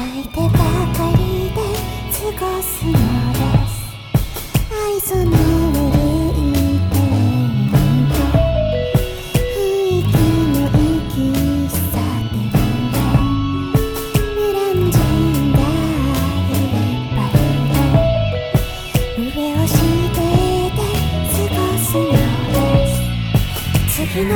泣いてばかりで過ごすのです愛想の悪い店員と雰囲気のいい喫茶がいっぱい上をしてで過ごすのです次の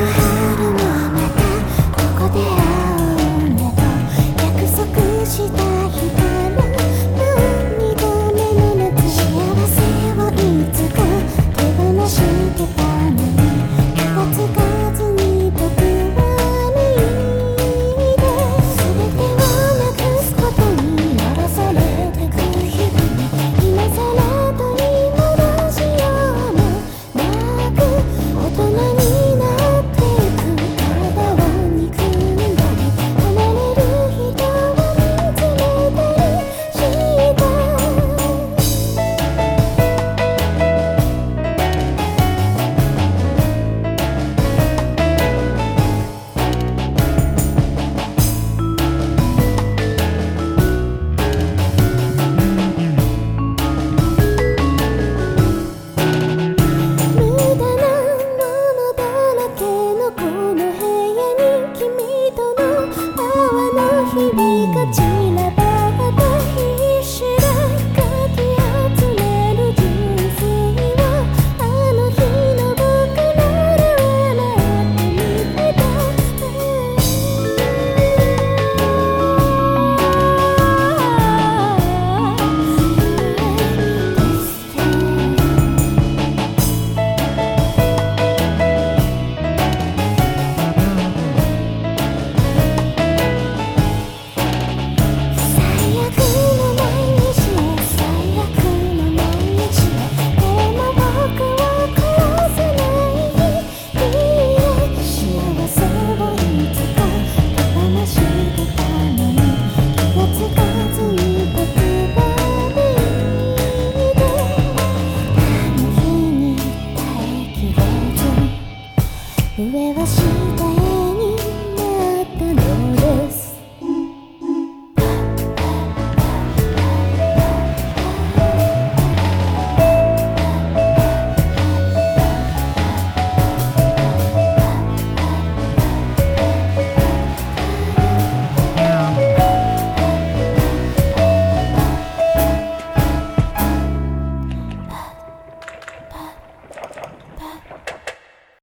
がちな上は